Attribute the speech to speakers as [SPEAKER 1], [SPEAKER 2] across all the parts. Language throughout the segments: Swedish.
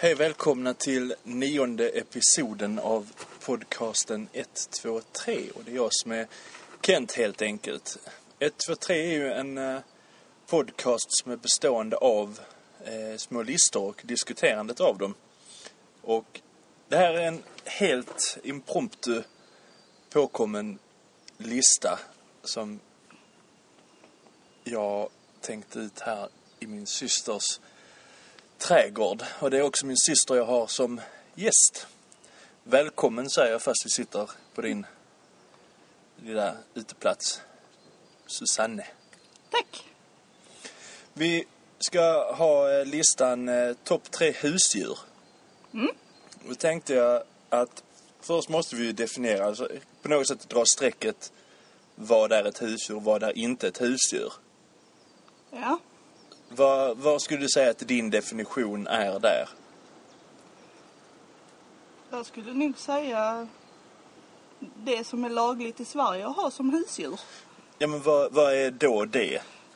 [SPEAKER 1] Hej välkomna till nionde episoden av podcasten 123 och det är jag som är Kent helt enkelt. 123 är ju en eh, podcast som är bestående av eh, små listor och diskuterandet av dem. Och det här är en helt impromptu påkommen lista som jag tänkte ut här i min systers trädgård. Och det är också min syster jag har som gäst. Välkommen säger jag fast vi sitter på din lilla uteplats. Susanne.
[SPEAKER 2] Tack.
[SPEAKER 1] Vi ska ha eh, listan eh, topp tre husdjur.
[SPEAKER 2] Mm.
[SPEAKER 1] Då tänkte jag att först måste vi definiera, alltså på något sätt dra strecket vad är ett husdjur och vad är inte ett husdjur.
[SPEAKER 2] Ja.
[SPEAKER 1] Vad, vad skulle du säga att din definition är där?
[SPEAKER 2] Jag skulle nog säga det som är lagligt i Sverige att ha som husdjur.
[SPEAKER 1] Ja men vad, vad är då det?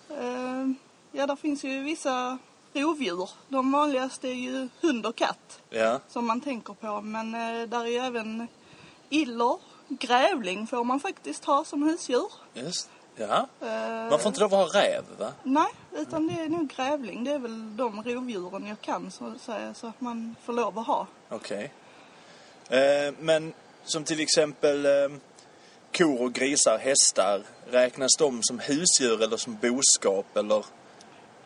[SPEAKER 2] Eh, ja, där finns ju vissa rovdjur. De vanligaste är ju hund och katt
[SPEAKER 1] Ja,
[SPEAKER 2] som man tänker på. Men eh, där är ju även iller, grävling får man faktiskt ha som husdjur.
[SPEAKER 1] just Ja.
[SPEAKER 2] Eh,
[SPEAKER 1] Man får inte lov att ha räv va?
[SPEAKER 2] Nej, utan det är nog grävling. Det är väl de rovdjuren jag kan så säga så att man får lov att ha.
[SPEAKER 1] Okej. Eh, men som till exempel eh, kor och grisar, hästar. Räknas de som husdjur eller som boskap eller?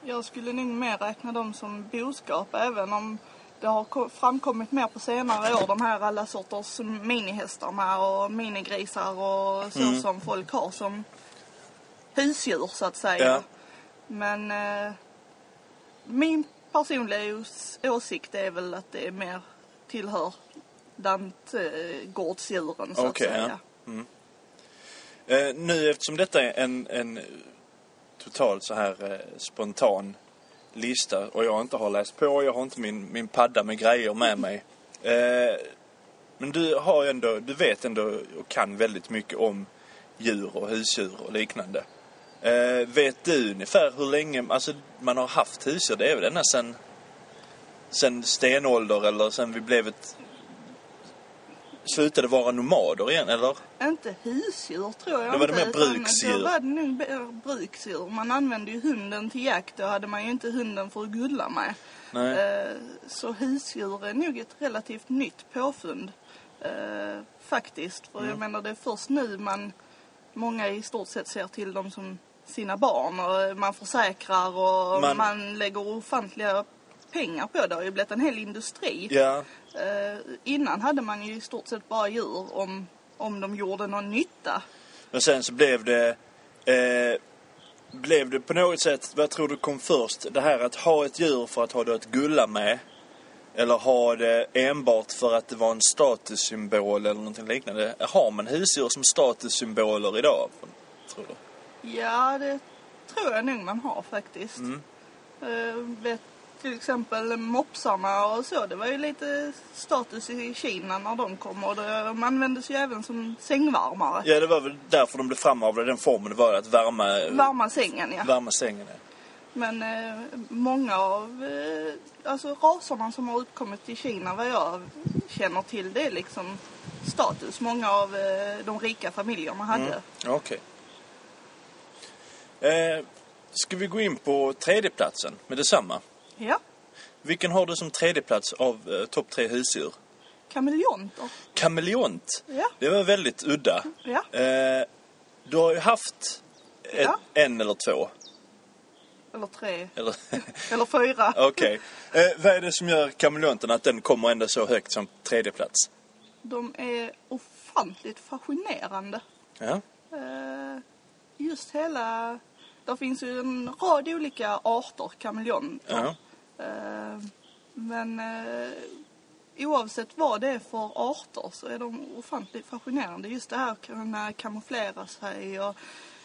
[SPEAKER 2] Jag skulle nog mer räkna dem som boskap även om det har ko- framkommit mer på senare år de här alla sorters minihästarna och minigrisar och så
[SPEAKER 1] Mm.
[SPEAKER 2] som folk har som husdjur så att säga.
[SPEAKER 1] Ja.
[SPEAKER 2] Men eh, min personliga ås- åsikt är väl att det är mer tillhör lantgårdsdjuren så
[SPEAKER 1] Okej,
[SPEAKER 2] att
[SPEAKER 1] ja.
[SPEAKER 2] säga.
[SPEAKER 1] Eh, nu eftersom detta är en, en totalt så här eh, spontan lista och jag inte har läst på, jag har inte min, min padda med grejer med mig. Eh, men du har ändå, du vet ändå och kan väldigt mycket om djur och husdjur och liknande. Eh, vet du ungefär hur länge alltså, man har haft husdjur? Det är väl ända sen, sen stenålder eller sen vi blev ett slutade vara nomader igen, eller?
[SPEAKER 2] Inte husdjur tror jag
[SPEAKER 1] Då var det mer bruksdjur.
[SPEAKER 2] Då var det nog mer bruksdjur. Man använde ju hunden till jakt. Då hade man ju inte hunden för att gulla med.
[SPEAKER 1] Nej.
[SPEAKER 2] Eh, Så husdjur är nog ett relativt nytt påfund. eh, Faktiskt. För
[SPEAKER 1] Mm.
[SPEAKER 2] jag menar det är först nu man, många i stort sett ser till dem som sina barn. Och man försäkrar och
[SPEAKER 1] Man-
[SPEAKER 2] man, lägger ofantliga pengar på det. Det har ju blivit en hel industri.
[SPEAKER 1] Ja,
[SPEAKER 2] Eh, innan hade man ju i stort sett bara djur om, om de gjorde någon nytta.
[SPEAKER 1] men sen så blev det... Eh, blev det på något sätt, vad tror du kom först? Det här att ha ett djur för att ha det att gulla med? Eller ha det enbart för att det var en statussymbol eller någonting liknande? Har man husdjur som statussymboler idag? Tror du?
[SPEAKER 2] Ja, det tror jag nog man har faktiskt.
[SPEAKER 1] Mm.
[SPEAKER 2] Vet till exempel mopsarna och så. Det var ju lite status i Kina när de kom och de användes ju även som sängvarmare.
[SPEAKER 1] Ja, det var väl därför de blev framavlade den formen. Det var att värma,
[SPEAKER 2] Varma sängen ja.
[SPEAKER 1] värma sängen. ja.
[SPEAKER 2] Men eh, många av eh, alltså raserna som har uppkommit i Kina vad jag känner till det är liksom status. Många av eh, de rika familjerna hade.
[SPEAKER 1] Mm. Okej. Eh, ska vi gå in på tredjeplatsen med detsamma?
[SPEAKER 2] Ja,
[SPEAKER 1] Vilken har du som tredjeplats av eh, topp tre husdjur?
[SPEAKER 2] kameleonter.
[SPEAKER 1] Kameleont.
[SPEAKER 2] Ja.
[SPEAKER 1] Det var väldigt udda.
[SPEAKER 2] Ja.
[SPEAKER 1] Eh, du har ju haft ett,
[SPEAKER 2] Ja.
[SPEAKER 1] en eller två.
[SPEAKER 2] Eller tre.
[SPEAKER 1] Eller,
[SPEAKER 2] Eller fyra.
[SPEAKER 1] Okej. Eh, vad är det som gör kameleonten att den kommer ändå så högt som tredjeplats?
[SPEAKER 2] De är ofantligt fascinerande.
[SPEAKER 1] Ja.
[SPEAKER 2] Eh, Just hela... Där finns ju en rad olika arter kameleonter.
[SPEAKER 1] Ja.
[SPEAKER 2] Eh, Men eh, oavsett vad det är för arter så är de ofantligt fascinerande. Just det här att kunna kamouflera sig och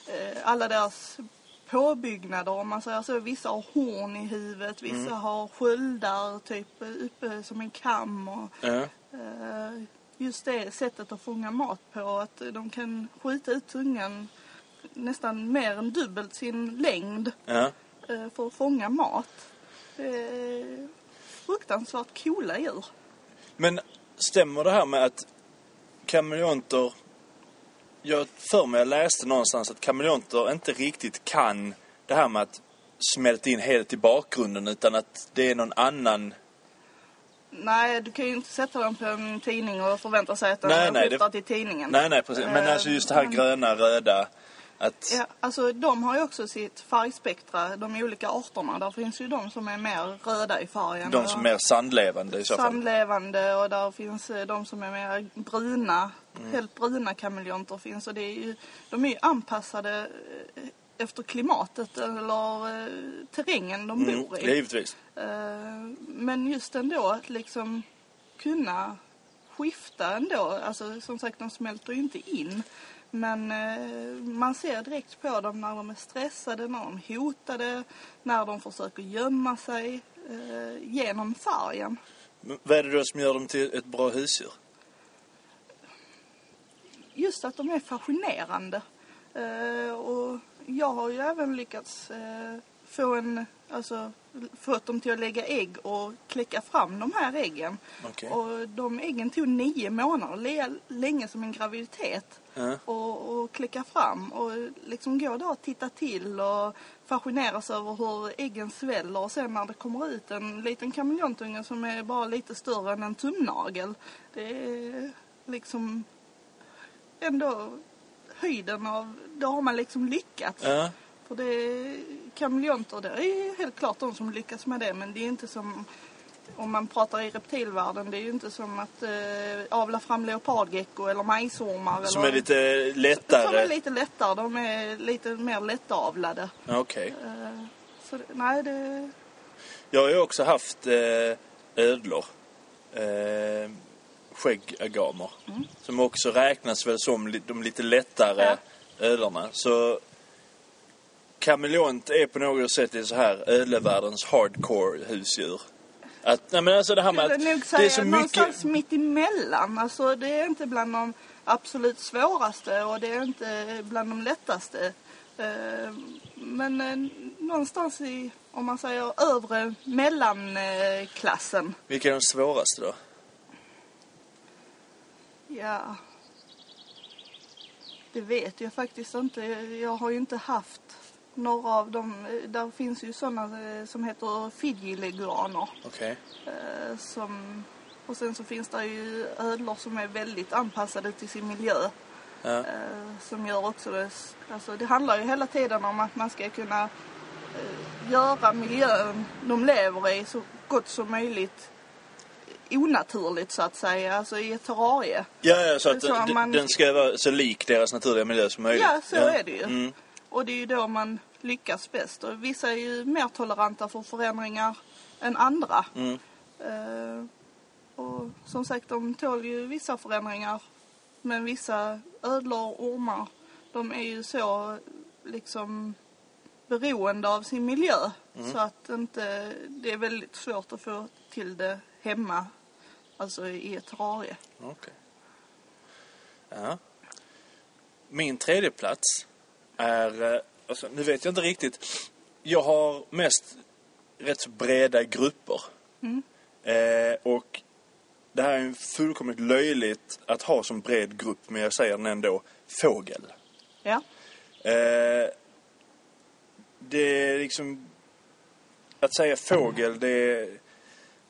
[SPEAKER 2] eh, alla deras påbyggnader om man säger så. Vissa har horn i huvudet, vissa
[SPEAKER 1] Mm.
[SPEAKER 2] har sköldar typ uppe som en kam. Och,
[SPEAKER 1] Ja.
[SPEAKER 2] Eh, just det sättet att fånga mat på. Att de kan skjuta ut tungan nästan mer än dubbelt sin längd
[SPEAKER 1] Ja.
[SPEAKER 2] eh, för att fånga mat. Är fruktansvärt coola djur.
[SPEAKER 1] Men stämmer det här med att kameleonter... Jag för mig jag läste någonstans att kameleonter inte riktigt kan det här med att smälta in helt i bakgrunden utan att det är någon annan...
[SPEAKER 2] Nej, du kan ju inte sätta den på en tidning och förvänta sig att den
[SPEAKER 1] Nej, det-
[SPEAKER 2] till tidningen.
[SPEAKER 1] Nej, nej, precis. Men
[SPEAKER 2] Eh,
[SPEAKER 1] alltså just det här gröna, röda. Att...
[SPEAKER 2] Ja, alltså de har ju också sitt färgspektra, de olika arterna. Där finns ju de som är mer röda i färgen.
[SPEAKER 1] De som är mer sandlevande i så fall.
[SPEAKER 2] Sandlevande och där finns eh, de som är mer bruna.
[SPEAKER 1] Mm.
[SPEAKER 2] Helt bruna kameleonter finns och det är ju, de är ju anpassade eh, efter klimatet eller eh, terrängen de
[SPEAKER 1] Mm,
[SPEAKER 2] bor i.
[SPEAKER 1] givetvis.
[SPEAKER 2] Men just ändå att liksom kunna skifta ändå. Alltså som sagt, de smälter ju inte in. Men eh, man ser direkt på dem när de är stressade, när de är hotade, när de försöker gömma sig eh, genom färgen.
[SPEAKER 1] Men Vad är det då som gör dem till ett bra husdjur?
[SPEAKER 2] Just att de är fascinerande. Eh, och jag har ju även lyckats eh, få en, alltså fått dem till att lägga ägg och kläcka fram de här äggen.
[SPEAKER 1] Okej.
[SPEAKER 2] Och de äggen tog nio månader, le- länge som en graviditet.
[SPEAKER 1] Ja.
[SPEAKER 2] Och, och kläcka fram och liksom gå där och titta till och fascineras över hur äggen sväller och sen när det kommer ut en liten kameleontunge som är bara lite större än en tumnagel. Det är liksom ändå höjden av, då har man liksom lyckats.
[SPEAKER 1] Ja.
[SPEAKER 2] För det är kameleonter, det är helt klart de som lyckas med det men det är inte som om man pratar i reptilvärlden, det är ju inte som att eh, avla fram leopardgecko eller majsormar.
[SPEAKER 1] Som
[SPEAKER 2] eller,
[SPEAKER 1] är lite
[SPEAKER 2] Som är
[SPEAKER 1] lättare.
[SPEAKER 2] lite lättare, de är lite mer lättavlade.
[SPEAKER 1] Okej.
[SPEAKER 2] Eh, så nej, det...
[SPEAKER 1] Jag har ju också haft eh, ödlor. Eh, skäggagamer.
[SPEAKER 2] Mm.
[SPEAKER 1] Som också räknas väl som de lite lättare
[SPEAKER 2] Ja.
[SPEAKER 1] ödlorna. Så kameleont är på något sätt så här ödlevärldens hardcore husdjur. Att, nej men alltså det här med att
[SPEAKER 2] nog
[SPEAKER 1] det
[SPEAKER 2] säga
[SPEAKER 1] är så mycket...
[SPEAKER 2] någonstans mitt emellan. Alltså det är inte bland de absolut svåraste och det är inte bland de lättaste. Eh, Men eh, någonstans i, om man säger övre mellanklassen.
[SPEAKER 1] Vilka är de svåraste då?
[SPEAKER 2] Ja. Det vet jag faktiskt inte. Jag har ju inte haft några av dem. Där finns ju sådana eh, som heter fidjiliguaner.
[SPEAKER 1] Okej.
[SPEAKER 2] Eh, som, och sen så finns det ju ödlor som är väldigt anpassade till sin miljö.
[SPEAKER 1] Ja.
[SPEAKER 2] Eh, som gör också det. Alltså det handlar ju hela tiden om att man ska kunna eh, göra miljön de lever i så gott som möjligt onaturligt så att säga, alltså i ett terrarie.
[SPEAKER 1] Ja, ja, så att
[SPEAKER 2] Så
[SPEAKER 1] den,
[SPEAKER 2] man-
[SPEAKER 1] den ska vara så lik deras naturliga miljö som möjligt.
[SPEAKER 2] Ja, så är det ju.
[SPEAKER 1] Mm.
[SPEAKER 2] Och det är ju då man lyckas bäst. Och vissa är ju mer toleranta för förändringar än andra.
[SPEAKER 1] Mm.
[SPEAKER 2] Eh, och som sagt, de tål ju vissa förändringar. Men vissa ödlor och ormar, de är ju så liksom beroende av sin miljö. Så att inte, det är väldigt svårt att få till det hemma, alltså i ett terrarie.
[SPEAKER 1] Okej. Ja. Min tredje plats är, eh, alltså, nu vet jag inte riktigt. Jag har mest rätt så breda grupper.
[SPEAKER 2] Mm.
[SPEAKER 1] Eh, och det här är fullkomligt löjligt att ha som bred grupp, men jag säger den ändå. Fågel.
[SPEAKER 2] Ja,
[SPEAKER 1] Eh, det är liksom... Att säga fågel, det är...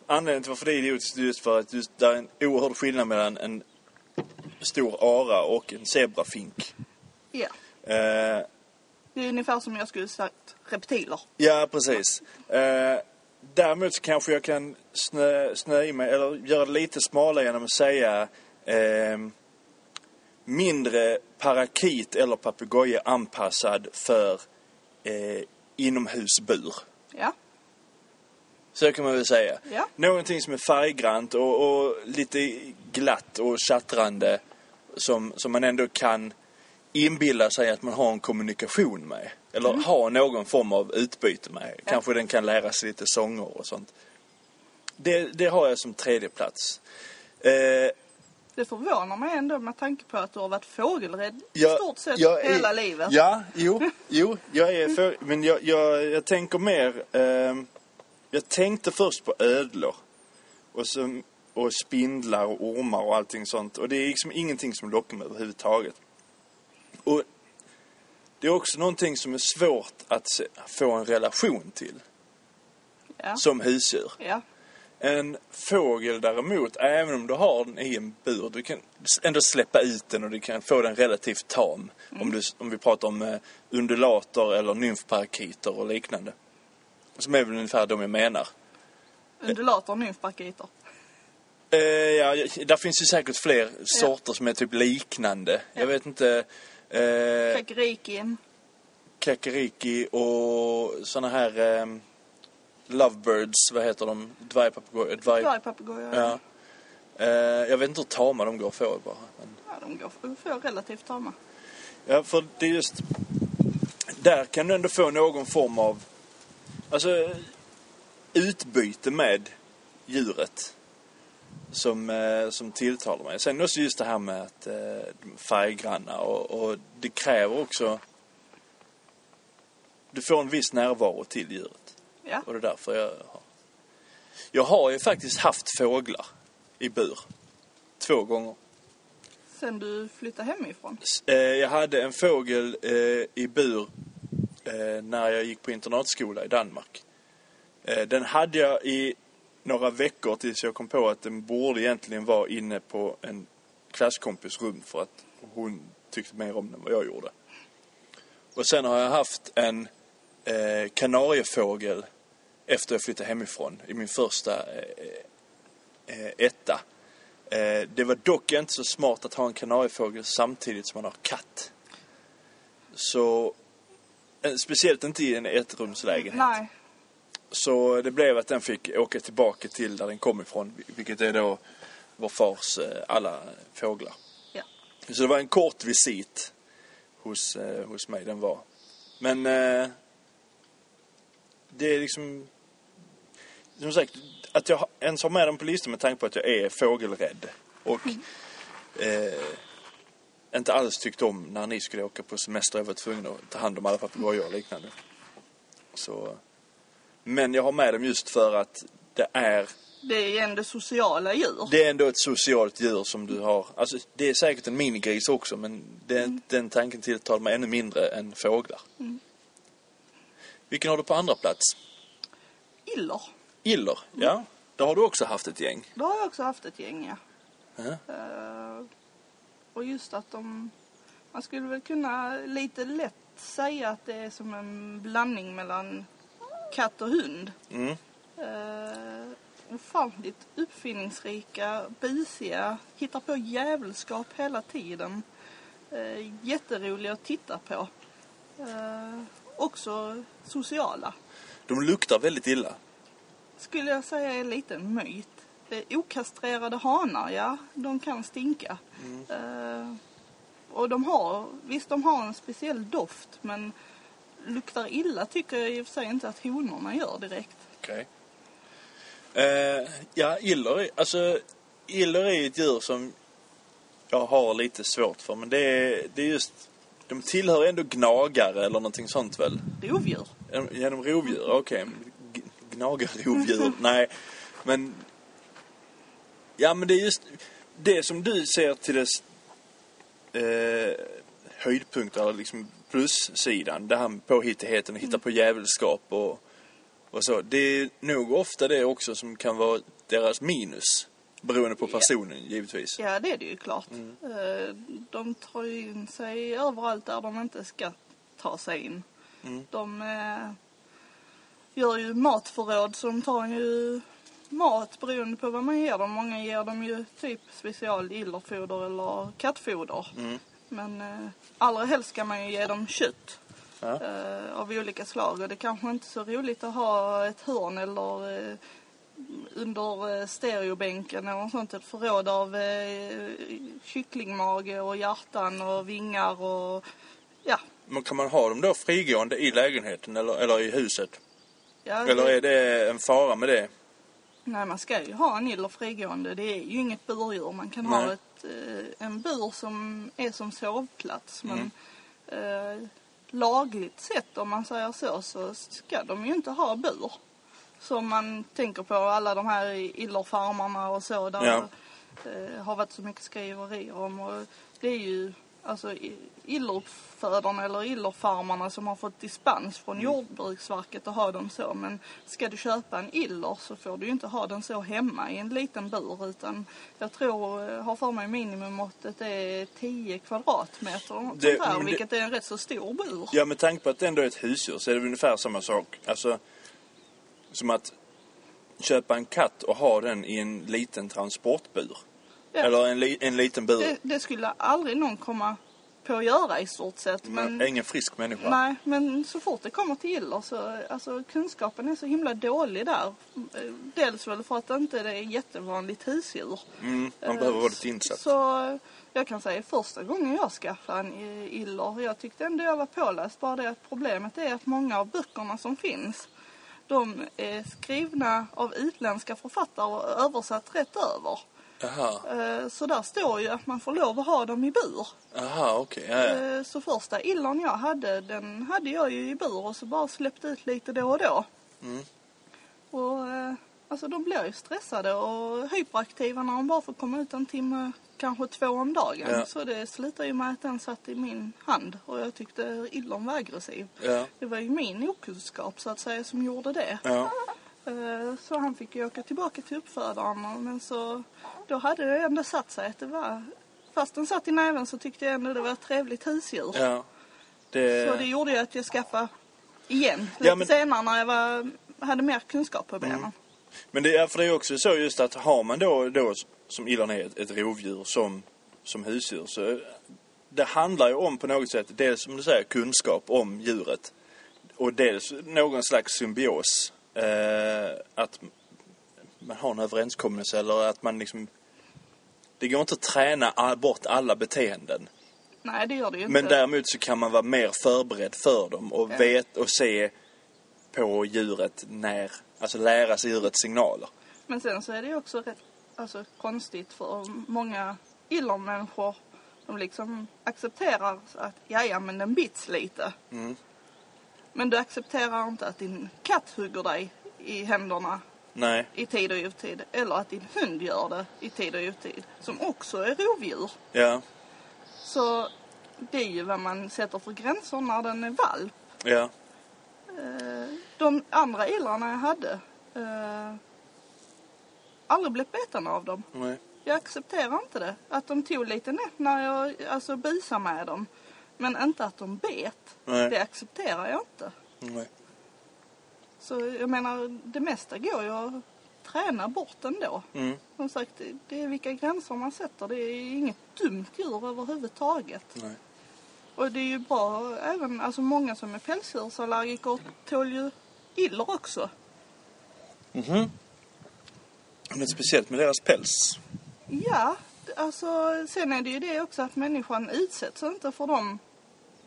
[SPEAKER 1] Anledningen till varför det är idiotiskt är just för att just det är en oerhörd skillnad mellan en stor ara och en zebrafink.
[SPEAKER 2] ja.
[SPEAKER 1] Eh,
[SPEAKER 2] Det är ungefär som jag skulle sagt reptiler.
[SPEAKER 1] ja, precis. Eh, däremot så kanske jag kan snö, snö i mig, eller göra det lite smalare genom att säga eh, mindre parakit eller papegoja anpassad för eh, inomhusbur.
[SPEAKER 2] Ja,
[SPEAKER 1] Så kan man väl säga.
[SPEAKER 2] Ja.
[SPEAKER 1] Någonting som är färggrant och, och lite glatt och tjattrande som, som man ändå kan inbilla sig att man har en kommunikation med. Eller
[SPEAKER 2] Mm.
[SPEAKER 1] ha någon form av utbyte med. Kanske den kan lära sig lite sånger och sånt. Det, det har jag som tredje plats. Eh,
[SPEAKER 2] det förvånar mig ändå med tanke på att du har varit fågelrädd i
[SPEAKER 1] jag-
[SPEAKER 2] stort sett
[SPEAKER 1] är-
[SPEAKER 2] hela livet.
[SPEAKER 1] Ja, jo, jo, jag är för, men jag, jag, jag tänker mer... ehm, Jag tänkte först på ödlor. Och, så, och spindlar och ormar och allting sånt. Och det är liksom ingenting som lockar mig överhuvudtaget. Och det är också någonting som är svårt att se, få en relation till
[SPEAKER 2] Ja.
[SPEAKER 1] som husdjur.
[SPEAKER 2] Ja.
[SPEAKER 1] En fågel däremot, även om du har den i en bur, du kan ändå släppa ut den och du kan få den relativt tam. Om, du, om vi pratar om eh, undulater eller nymfparakiter och liknande. Som är väl ungefär de jag menar.
[SPEAKER 2] Undulater och nymfparakiter.
[SPEAKER 1] Eh, ja, där finns ju säkert fler sorter som är typ liknande. Jag vet inte. Eh, kakeriki och såna här eh, lovebirds, vad heter de? Dvärgpapegojor? Dvärg...
[SPEAKER 2] Dvärgpapegojor.
[SPEAKER 1] Ja. Eh, jag vet inte hur tama de går få bara. Men...
[SPEAKER 2] ja. De går för, för relativt tama.
[SPEAKER 1] Ja, för det är just... Där kan du ändå få någon form av... Alltså, utbyte med djuret. Som, eh, som tilltalar mig. Sen också just det här med att eh, färggranna och, och det kräver också... Du får en viss närvaro till djuret.
[SPEAKER 2] Ja.
[SPEAKER 1] Och det är därför jag har... Jag har ju faktiskt haft fåglar i bur. Två gånger.
[SPEAKER 2] Sen du flyttade hemifrån.
[SPEAKER 1] Eh, jag hade en fågel i bur när jag gick på internatskola i Danmark. Den hade jag i några veckor tills jag kom på att den borde egentligen vara inne på en klasskompis rum för att hon tyckte mer om den än vad jag gjorde. Och sen har jag haft en eh, kanariefågel efter jag flyttade hemifrån i min första eh, eh, etta. Eh, det var dock inte så smart att ha en kanariefågel samtidigt som man har katt. Så, eh, speciellt inte i en ettrumslägenhet.
[SPEAKER 2] Nej.
[SPEAKER 1] Så det blev att den fick åka tillbaka till där den kom ifrån, vilket är då vår fars eh, alla fåglar.
[SPEAKER 2] Ja.
[SPEAKER 1] Så det var en kort visit hos, eh, hos mig, den var. Men eh, det är liksom... Som sagt, att jag ens har med dem på listan med tanke på att jag är fågelrädd. Och eh, inte alls tyckte om när ni skulle åka på semester. Jag var tvungen att ta hand om alla papegojor och liknande. Så, men jag har med dem just för att det är
[SPEAKER 2] Det är ändå sociala djur.
[SPEAKER 1] det är ändå ett socialt djur som du har. Alltså, det är säkert en minigris också, men det, den tanken tilltalar mig ännu mindre än fåglar. Vilken har du på andra plats?
[SPEAKER 2] Iller.
[SPEAKER 1] Iller, ja. Där har du också haft ett gäng.
[SPEAKER 2] Då har jag också haft ett gäng, ja.
[SPEAKER 1] Ja.
[SPEAKER 2] Eh, och just att de... Man skulle väl kunna lite lätt säga att det är som en blandning mellan katt och hund.
[SPEAKER 1] Mm.
[SPEAKER 2] Uh, ofantligt uppfinningsrika, busiga, hittar på djävulskap hela tiden. Uh, jätteroliga att titta på. Uh, också sociala.
[SPEAKER 1] De luktar väldigt illa.
[SPEAKER 2] Skulle jag säga är lite en myt. Är okastrerade hanar, ja, de kan stinka. Eh, och de har, visst de har en speciell doft men luktar illa tycker jag i och för sig inte att honorna gör direkt.
[SPEAKER 1] Okej. Eh, ja, iller, alltså, iller är ett djur som jag har lite svårt för. Men det är, det är just... De tillhör ändå gnagare eller någonting sånt väl?
[SPEAKER 2] Rovdjur.
[SPEAKER 1] Genom rovdjur, okej. G- Gnagarrovdjur, nej. Men... Ja, men det är just det som du ser till dess eh, höjdpunkter, eller liksom plussidan. Det här påhittigheten, hitta på djävulskap och, och så. Det är nog ofta det också som kan vara deras minus. Beroende på
[SPEAKER 2] Ja.
[SPEAKER 1] personen, givetvis.
[SPEAKER 2] Ja, det är det ju klart. Eh, De tar ju in sig överallt där de inte ska ta sig in.
[SPEAKER 1] Mm.
[SPEAKER 2] De eh, gör ju matförråd så de tar ju mat beroende på vad man ger dem. Många ger dem ju typ special illerfoder eller kattfoder.
[SPEAKER 1] Mm.
[SPEAKER 2] Men eh, allra helst ska man ju ge dem kött
[SPEAKER 1] Ja.
[SPEAKER 2] eh, av olika slag. Och det kanske inte är så roligt att ha ett hörn eller eh, under eh, stereobänken eller något sånt ett förråd av eh, kycklingmage och hjärtan och vingar och ja.
[SPEAKER 1] Men kan man ha dem då frigående i lägenheten eller, eller i huset?
[SPEAKER 2] ja
[SPEAKER 1] Eller är det en fara med det?
[SPEAKER 2] Nej, man ska ju ha en iller frigående. Det är ju inget burdjur. Man kan
[SPEAKER 1] Nej.
[SPEAKER 2] ha ett, en bur som är som sovplats. Men eh, lagligt sett, om man säger så, så ska de ju inte ha bur. som man tänker på, alla de här illerfarmarna och så där
[SPEAKER 1] Ja.
[SPEAKER 2] det eh, har varit så mycket skriverier om. Och det är ju alltså i- illeruppfödarna eller illerfarmarna som har fått dispens från
[SPEAKER 1] Mm.
[SPEAKER 2] Jordbruksverket att ha dem så. Men ska du köpa en iller så får du ju inte ha den så hemma i en liten bur utan jag tror, eh, har för mig minimummåttet är 10 kvadratmeter
[SPEAKER 1] Det-
[SPEAKER 2] sånt
[SPEAKER 1] det-
[SPEAKER 2] vilket är en rätt så stor bur.
[SPEAKER 1] Ja, med tanke på att det ändå är ett husdjur så är det ungefär samma sak. Alltså, som att köpa en katt och ha den i en liten transportbur.
[SPEAKER 2] Ja.
[SPEAKER 1] Eller en, li, en liten bur.
[SPEAKER 2] Det, det skulle aldrig någon komma på att göra i stort sett. Men,
[SPEAKER 1] Men... Ingen frisk människa.
[SPEAKER 2] nej, men så fort det kommer till iller så alltså, kunskapen är så himla dålig där. Dels väl för att det inte är jättevanligt husdjur.
[SPEAKER 1] Mm, man
[SPEAKER 2] Eh,
[SPEAKER 1] behöver vara lite insatt.
[SPEAKER 2] Så jag kan säga första gången jag skaffade en iller, jag tyckte ändå jag var påläst. Bara det att problemet är att många av böckerna som finns, de är skrivna av utländska författare och översatt rätt över.
[SPEAKER 1] Jaha,
[SPEAKER 2] Eh, Så där står ju att man får lov att ha dem i bur.
[SPEAKER 1] Jaha okej. Ja, ja.
[SPEAKER 2] Eh, Så första illern jag hade, den hade jag ju i bur och så bara släppte ut lite då och då.
[SPEAKER 1] Mm.
[SPEAKER 2] Och eh, alltså de blir ju stressade och hyperaktiva när de bara får komma ut en timme, kanske två om dagen.
[SPEAKER 1] Ja.
[SPEAKER 2] Så det slutar ju med att den satt i min hand och jag tyckte illern var aggressiv. Det var ju min okunskap så att säga som gjorde det. Eh, Så han fick ju åka tillbaka till uppfödaren men så då hade det ändå satt sig att det var Fast den satt i näven så tyckte jag ändå det var ett trevligt husdjur.
[SPEAKER 1] ja. Det...
[SPEAKER 2] Så det gjorde ju att jag skaffade igen lite
[SPEAKER 1] Ja, men-
[SPEAKER 2] senare när jag var, hade mer kunskap på benen.
[SPEAKER 1] Men det är, för det är också så just att har man då, då som illan är ett, ett rovdjur som, som husdjur så det handlar ju om på något sätt dels som du säger kunskap om djuret och dels någon slags symbios. Eh, att man har en överenskommelse eller att man liksom det går inte att träna bort alla beteenden.
[SPEAKER 2] Nej det gör det ju
[SPEAKER 1] Men
[SPEAKER 2] inte.
[SPEAKER 1] däremot så kan man vara mer förberedd för dem och
[SPEAKER 2] Ja.
[SPEAKER 1] vet och se på djuret när, alltså lära sig djurets signaler.
[SPEAKER 2] Men sen så är det ju också rätt alltså, konstigt för många illermänniskor. De liksom accepterar att ja, ja men den bits lite.
[SPEAKER 1] Mm.
[SPEAKER 2] Men du accepterar inte att din katt hugger dig i händerna
[SPEAKER 1] Nej,
[SPEAKER 2] i tid och otid. Eller att din hund gör det i tid och otid. Som också är rovdjur.
[SPEAKER 1] ja,
[SPEAKER 2] Så det är ju vad man sätter för gränser när den är valp.
[SPEAKER 1] ja,
[SPEAKER 2] Eh, De andra illarna jag hade eh, aldrig blivit beten av dem.
[SPEAKER 1] nej,
[SPEAKER 2] Jag accepterar inte det. Att de tog lite nätt när jag alltså, busade med dem. Men inte att de bet.
[SPEAKER 1] Nej.
[SPEAKER 2] Det accepterar jag inte.
[SPEAKER 1] nej.
[SPEAKER 2] Så jag menar, det mesta går ju att träna bort ändå.
[SPEAKER 1] Mm,
[SPEAKER 2] Som sagt, det- det är vilka gränser man sätter. Det är inget dumt djur överhuvudtaget.
[SPEAKER 1] nej.
[SPEAKER 2] Och det är ju bra även, alltså många som är pälsdjursallergiker tål ju iller också.
[SPEAKER 1] Mhm. Men speciellt med deras päls.
[SPEAKER 2] Ja, alltså sen är det ju det också att människan utsätts inte för dem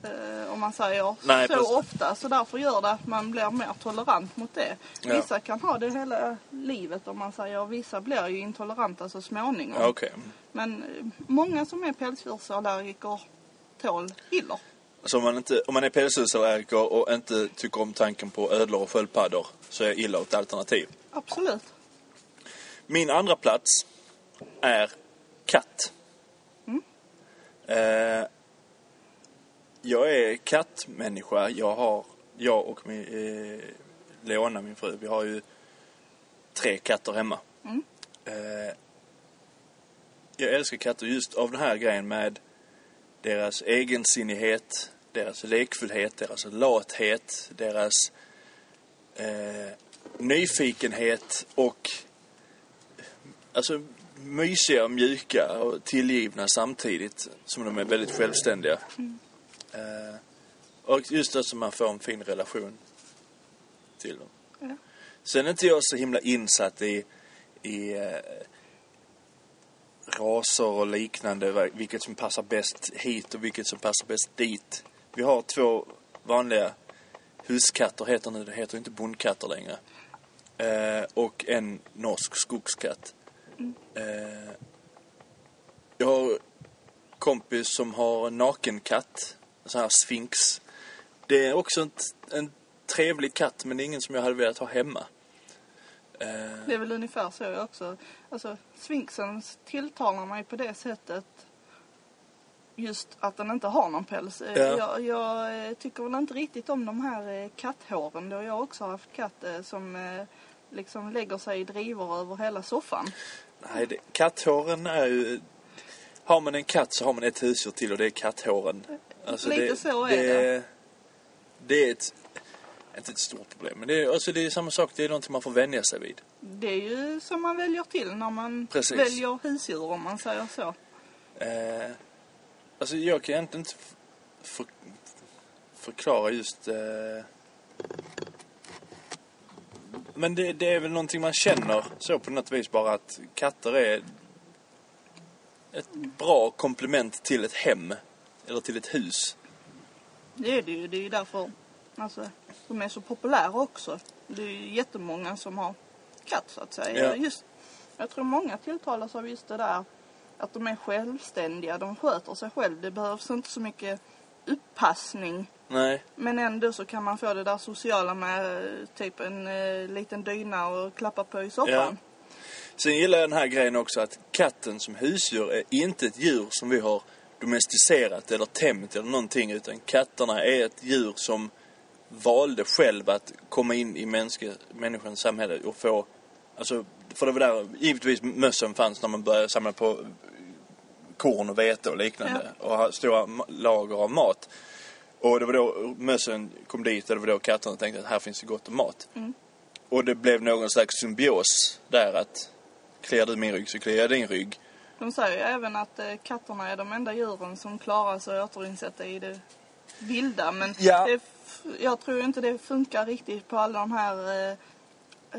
[SPEAKER 2] eh, om man säger
[SPEAKER 1] Nej,
[SPEAKER 2] så
[SPEAKER 1] precis.
[SPEAKER 2] ofta. Så därför gör det att man blir mer tolerant mot det.
[SPEAKER 1] Ja.
[SPEAKER 2] Vissa kan ha det hela livet om man säger och vissa blir ju intoleranta så småningom.
[SPEAKER 1] Okej.
[SPEAKER 2] Men eh, många som är pälsdjursallergiker tål iller.
[SPEAKER 1] Så om man, inte, om man är pälsdjursallergiker och inte tycker om tanken på ödlor och sköldpaddor så är illa ett alternativ.
[SPEAKER 2] Absolut.
[SPEAKER 1] Min andra plats är katt.
[SPEAKER 2] Mm.
[SPEAKER 1] Eh, jag är kattmänniska. Jag har, jag och min, eh, Leona, min fru, vi har ju tre katter hemma.
[SPEAKER 2] Mm.
[SPEAKER 1] Eh, jag älskar katter just av den här grejen med deras egensinnighet, deras lekfullhet, deras lathet, deras eh, nyfikenhet och alltså mysiga mjuka och tillgivna samtidigt som de är väldigt självständiga. Eh, och just det som man får en fin relation till dem.
[SPEAKER 2] Ja.
[SPEAKER 1] Sen är inte jag så himla insatt i, i eh, raser och liknande, vilket som passar bäst hit och vilket som passar bäst dit. Vi har två vanliga huskatter, heter nu, det heter inte bondkatter längre. Eh, och en norsk skogskatt. Eh, jag har kompis som har en nakenkatt, en sån här sphinx. Det är också en, en trevlig katt, men det är ingen som jag hade velat ha hemma. Eh,
[SPEAKER 2] Det är väl ungefär så jag också. Alltså sfinxen tilltalar mig på det sättet just att den inte har någon päls. Eh,
[SPEAKER 1] Ja.
[SPEAKER 2] Jag, jag eh, tycker väl inte riktigt om de här katthåren då jag också har haft katt som liksom lägger sig i drivor över hela soffan.
[SPEAKER 1] nej, det, katthåren är ju... Har man en katt så har man ett husdjur till och det är katthåren. Alltså,
[SPEAKER 2] Lite så är
[SPEAKER 1] det.
[SPEAKER 2] det.
[SPEAKER 1] Det är ett... Inte ett stort problem, men det är, alltså det är samma sak. Det är någonting man får vänja sig vid.
[SPEAKER 2] Det är ju som man väljer till när man
[SPEAKER 1] Precis.
[SPEAKER 2] väljer husdjur om man säger så.
[SPEAKER 1] Eh, alltså jag kan egentligen inte för, förklara just... Eh, men det, det är väl någonting man känner så på något vis bara att katter är ett bra komplement till ett hem. Eller till ett hus.
[SPEAKER 2] Det är det ju. Det är ju därför alltså, de är så populära också. Det är ju jättemånga som har katt så att säga.
[SPEAKER 1] Ja.
[SPEAKER 2] Just, jag tror många tilltalas av just det där att de är självständiga. De sköter sig själv. Det behövs inte så mycket uppassning.
[SPEAKER 1] Nej.
[SPEAKER 2] Men ändå så kan man få det där sociala med typ en eh, liten dyna och klappa på i soffan.
[SPEAKER 1] Sen gillar jag den här grejen också att katten som husdjur är inte ett djur som vi har domesticerat eller tämjt eller någonting utan katterna är ett djur som valde själv att komma in i människa, människans samhälle och få, alltså, för det var där givetvis mössen fanns när man började samla på korn och vete och liknande och ha stora lager av mat. Och det var då mössen kom dit och det var då katterna tänkte att här finns det gott om mat. Och det blev någon slags symbios där att kliar du min rygg så kliar jag din rygg.
[SPEAKER 2] De säger ju även att eh, katterna är de enda djuren som klarar sig att återinsätta i det vilda. Men
[SPEAKER 1] Ja.
[SPEAKER 2] det, jag tror inte det funkar riktigt på alla de här eh,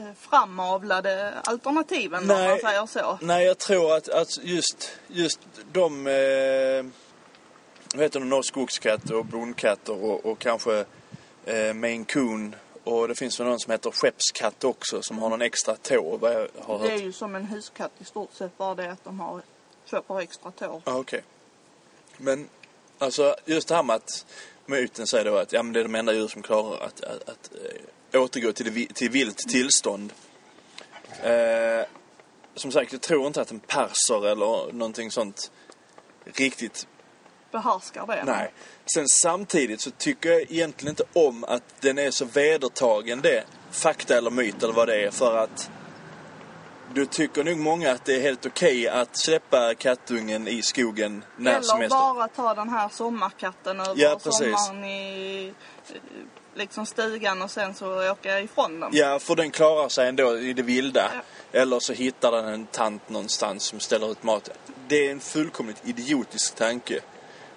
[SPEAKER 2] eh, framavlade alternativen om
[SPEAKER 1] Nej.
[SPEAKER 2] man säger så.
[SPEAKER 1] Nej, jag tror att, att just, just de, eh, vad heter det, norsk skogskatt och bondkatter och, och kanske eh, Maine Coon och det finns väl någon som heter skeppskatt också som har någon extra tå vad jag har
[SPEAKER 2] Det är
[SPEAKER 1] hört.
[SPEAKER 2] ju som en huskatt i stort sett bara det att de har två par extra tår.
[SPEAKER 1] Ja, okej. Men alltså just det här med att myten säger då att ja, men det är de enda djur som klarar att, att, att äh, återgå till, det, till vilt tillstånd. Eh, som sagt, jag tror inte att en perser eller någonting sånt riktigt
[SPEAKER 2] Behärskar det.
[SPEAKER 1] Nej. Sen samtidigt så tycker jag egentligen inte om att den är så vedertagen det. Fakta eller myt eller vad det är. För att du tycker nog många att det är helt okej att släppa kattungen i skogen när som
[SPEAKER 2] Eller
[SPEAKER 1] helst.
[SPEAKER 2] bara ta den här sommarkatten över
[SPEAKER 1] Ja, precis.
[SPEAKER 2] sommaren i eh, liksom stugan och sen så åka ifrån den.
[SPEAKER 1] Ja, för den klarar sig ändå i det vilda.
[SPEAKER 2] Ja.
[SPEAKER 1] Eller så hittar den en tant någonstans som ställer ut mat. Det är en fullkomligt idiotisk tanke.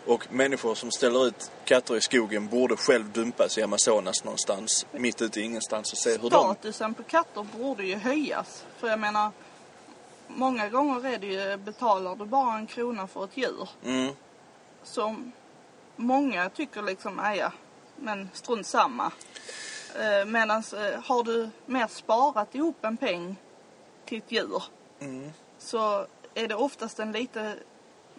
[SPEAKER 1] Och människor som ställer ut katter i skogen borde själv dumpas i Amazonas någonstans. Mitt ute i ingenstans och se hur de...
[SPEAKER 2] Statusen på katter borde ju höjas. För jag menar, många gånger är det ju, betalar du bara en krona för ett djur.
[SPEAKER 1] Mm.
[SPEAKER 2] Så många tycker liksom, "Ah, ja, men strunt samma. Eh, Medan eh, har du mer sparat ihop en peng till ett djur
[SPEAKER 1] Mm.
[SPEAKER 2] så är det oftast en lite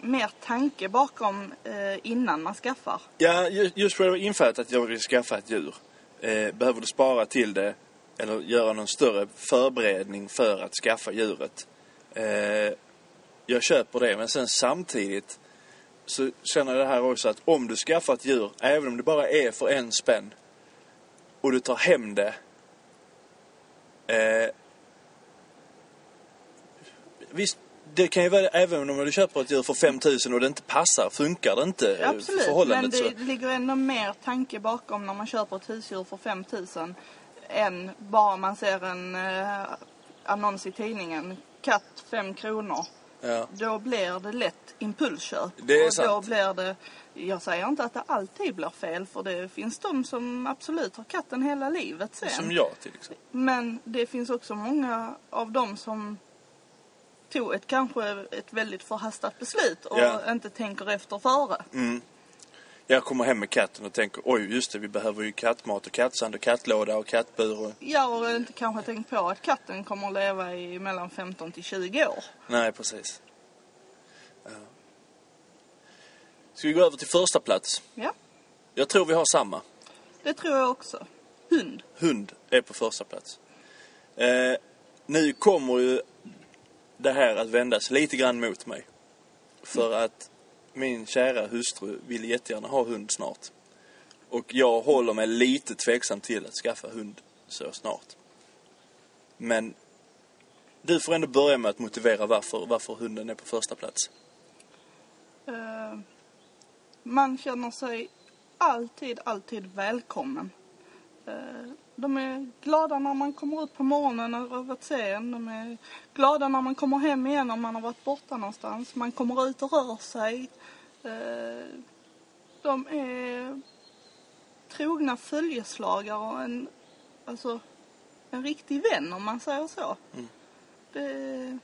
[SPEAKER 2] mer tanke bakom eh, innan man skaffar.
[SPEAKER 1] Ja, just själva infallet att jag vill skaffa ett djur. Eh, behöver du spara till det eller göra någon större förberedning för att skaffa djuret. Eh, jag köper det, men sen samtidigt så känner jag det här också att om du skaffar ett djur, även om det bara är för en spänn och du tar hem det eh, Visst, det kan ju vara även om du köper ett djur för 5000 och det inte passar, funkar det inte eh,
[SPEAKER 2] Absolut, men
[SPEAKER 1] förhållandet
[SPEAKER 2] det
[SPEAKER 1] så...
[SPEAKER 2] ligger ändå mer tanke bakom när man köper ett husdjur för 5000 än bara man ser en eh, annons i tidningen. Katt 5 kronor.
[SPEAKER 1] Ja.
[SPEAKER 2] Då blir det lätt impulsköp.
[SPEAKER 1] Det är
[SPEAKER 2] och då
[SPEAKER 1] sant.
[SPEAKER 2] blir det, jag säger inte att det alltid blir fel för det finns de som absolut har katten hela livet sen.
[SPEAKER 1] Som jag till exempel.
[SPEAKER 2] Men det finns också många av dem som tog ett kanske ett väldigt förhastat beslut och
[SPEAKER 1] Ja.
[SPEAKER 2] inte tänker efter före.
[SPEAKER 1] Mm. Jag kommer hem med katten och tänker oj just det vi behöver ju kattmat och kattsand och kattlåda och kattbur och...
[SPEAKER 2] Jag har inte kanske tänkt på att katten kommer att leva i mellan 15 till 20 år.
[SPEAKER 1] Nej precis. Ja. Ska vi gå över till första plats?
[SPEAKER 2] Ja,
[SPEAKER 1] Jag tror vi har samma.
[SPEAKER 2] det tror jag också. Hund.
[SPEAKER 1] Hund är på första plats. Eh, nu kommer ju det här att vändas lite grann mot mig. För att min kära hustru vill jättegärna ha hund snart. Och jag håller mig lite tveksam till att skaffa hund så snart. Men du får ändå börja med att motivera varför, varför hunden är på första plats.
[SPEAKER 2] Eh, man känner sig alltid, alltid välkommen. Eh, de är glada när man kommer ut på morgonen och har varit sen. De är glada när man kommer hem igen om man har varit borta någonstans. Man kommer ut och rör sig. Eh, de är trogna följeslagare och en, alltså, en riktig vän om man säger så. Det,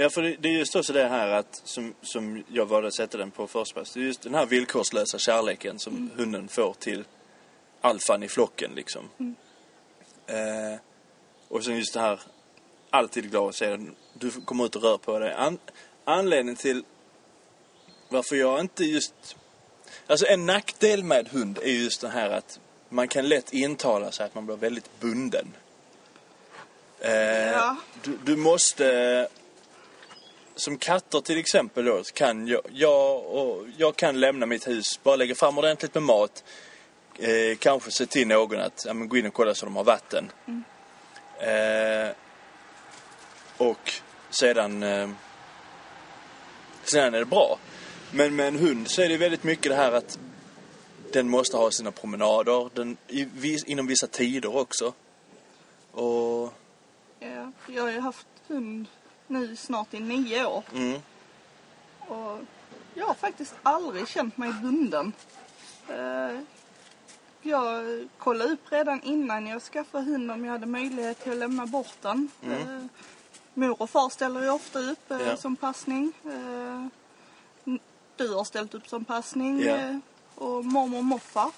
[SPEAKER 1] Ja, för det, är just också det här att, som, som jag valde att sätta den på först. Det är just den här villkorslösa kärleken som hunden får till alfan i flocken liksom. Eh, och sen just det här, alltid glad att se den. Du kommer ut och rör på dig. An, anledningen till varför jag inte just... Alltså en nackdel med hund är just det här att man kan lätt intala sig att man blir väldigt bunden. Eh,
[SPEAKER 2] Ja.
[SPEAKER 1] du, du måste... Som katter till exempel då, kan jag, jag, och, jag kan lämna mitt hus, bara lägga fram ordentligt med mat. Eh, kanske se till någon att ja, gå in och kolla så de har vatten. Eh, och sedan... Eh, sedan är det bra. Men med en hund så är det väldigt mycket det här att den måste ha sina promenader den, i, inom vissa tider också. Och...
[SPEAKER 2] ja, jag har ju haft hund nu snart i nio år.
[SPEAKER 1] Mm,
[SPEAKER 2] Och jag har faktiskt aldrig känt mig bunden. Jag kollade upp redan innan jag skaffade hund om jag hade möjlighet till att lämna bort den. Eh, Mor och far ställer ju ofta upp eh,
[SPEAKER 1] Ja.
[SPEAKER 2] som passning. Eh, Du har ställt upp som passning.
[SPEAKER 1] Ja.
[SPEAKER 2] eh, Och mormor och morfar.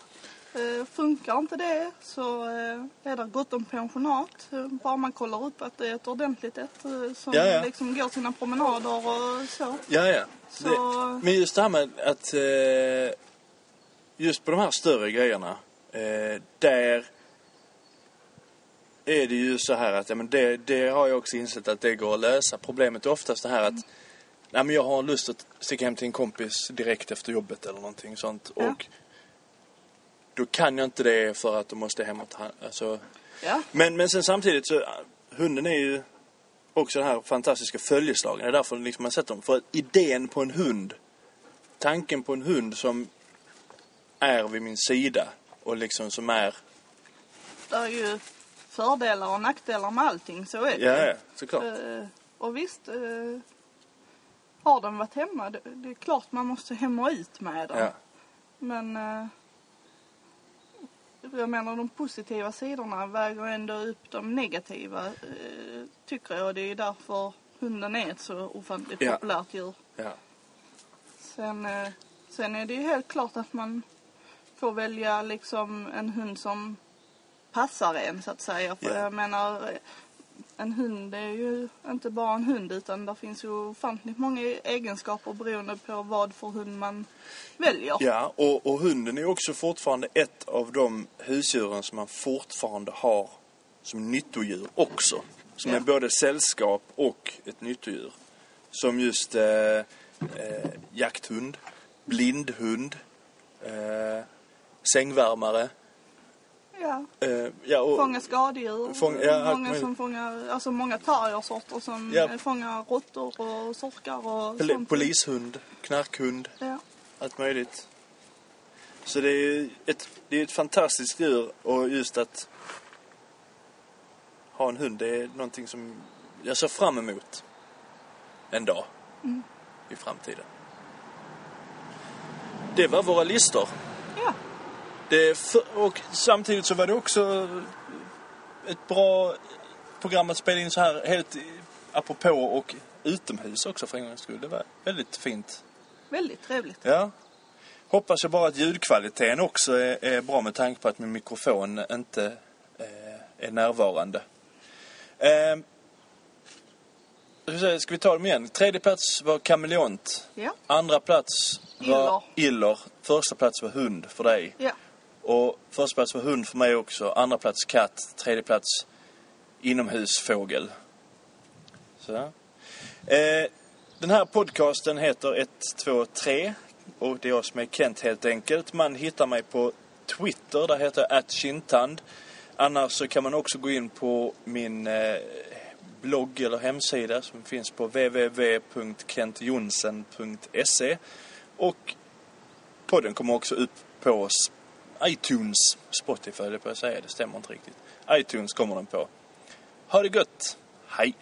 [SPEAKER 2] Eh, Funkar inte det så eh, är det gott om pensionat. Bara man kollar upp att det är ett ordentligt ett som
[SPEAKER 1] Ja, ja.
[SPEAKER 2] liksom går sina promenader och så.
[SPEAKER 1] ja, ja.
[SPEAKER 2] Så-
[SPEAKER 1] Det, men just det här med att... Just på de här större grejerna. Eh, där är det ju så här att ja, men det, det har jag också insett att det går att lösa. Problemet är oftast det här att nej, men jag har lust att sticka hem till en kompis direkt efter jobbet eller någonting sånt.
[SPEAKER 2] Ja.
[SPEAKER 1] Och då kan jag inte det för att då måste jag hem och ta alltså,
[SPEAKER 2] Ja.
[SPEAKER 1] men, men sen samtidigt så, hunden är ju också den här fantastiska följeslagen. Det är därför liksom man sätter dem. För idén på en hund, tanken på en hund som är vid min sida och liksom som är,
[SPEAKER 2] Det är ju fördelar och nackdelar med allting, så är det
[SPEAKER 1] ja, ja såklart.
[SPEAKER 2] Eh, Och visst, eh, har den varit hemma, det, det är klart man måste hem och ut med den.
[SPEAKER 1] Ja.
[SPEAKER 2] Men eh, jag menar de positiva sidorna väger ändå upp de negativa, eh, tycker jag. Det är därför hunden är ett så ofantligt
[SPEAKER 1] Ja.
[SPEAKER 2] populärt djur.
[SPEAKER 1] Ja.
[SPEAKER 2] Sen, eh, sen är det ju helt klart att man får välja liksom en hund som passar en så att säga. För
[SPEAKER 1] Ja.
[SPEAKER 2] jag menar, en hund är ju inte bara en hund utan det finns ju ofantligt många egenskaper beroende på vad för hund man väljer.
[SPEAKER 1] Ja, och, och hunden är också fortfarande ett av de husdjuren som man fortfarande har som nyttodjur också. Som
[SPEAKER 2] Ja.
[SPEAKER 1] är både sällskap och ett nyttodjur. Som just eh, eh, jakthund, blindhund, eh, sängvärmare.
[SPEAKER 2] Ja.
[SPEAKER 1] Eh, ja, och,
[SPEAKER 2] Fånga skadedjur.
[SPEAKER 1] Fånga- ja,
[SPEAKER 2] många
[SPEAKER 1] möjligt.
[SPEAKER 2] som fångar, alltså många terriersorter som
[SPEAKER 1] Ja.
[SPEAKER 2] eh, fångar råttor och sorkar och
[SPEAKER 1] poli-
[SPEAKER 2] sånt.
[SPEAKER 1] polishund, knarkhund.
[SPEAKER 2] Ja.
[SPEAKER 1] allt möjligt. Så det är ett, det är ett fantastiskt djur och just att ha en hund, det är någonting som jag ser fram emot en dag i framtiden. Det var våra listor.
[SPEAKER 2] ja.
[SPEAKER 1] Det är för, och samtidigt så var det också ett bra program att spela in så här helt apropå och utomhus också för en gångs skull. Det var väldigt fint.
[SPEAKER 2] Väldigt trevligt.
[SPEAKER 1] Ja. Hoppas jag bara att ljudkvaliteten också är, är bra med tanke på att min mikrofon inte eh, är närvarande. Eh, ska vi ta dem igen? Tredje plats var kameleont.
[SPEAKER 2] Ja.
[SPEAKER 1] Andra plats var
[SPEAKER 2] Iller.
[SPEAKER 1] iller. Första plats var hund för dig.
[SPEAKER 2] Ja.
[SPEAKER 1] Och första plats var hund för mig också. Andra plats katt. Tredje plats inomhusfågel. Så. Eh, den här podcasten heter 123 och det är jag som är Kent helt enkelt. Man hittar mig på Twitter, där heter jag @kintand. Annars så kan man också gå in på min eh, blogg eller hemsida som finns på www.kentjonsen.se och podden kommer också upp på iTunes, Spotify det på att säga, det stämmer inte riktigt. iTunes kommer den på. Ha det gött! Hej!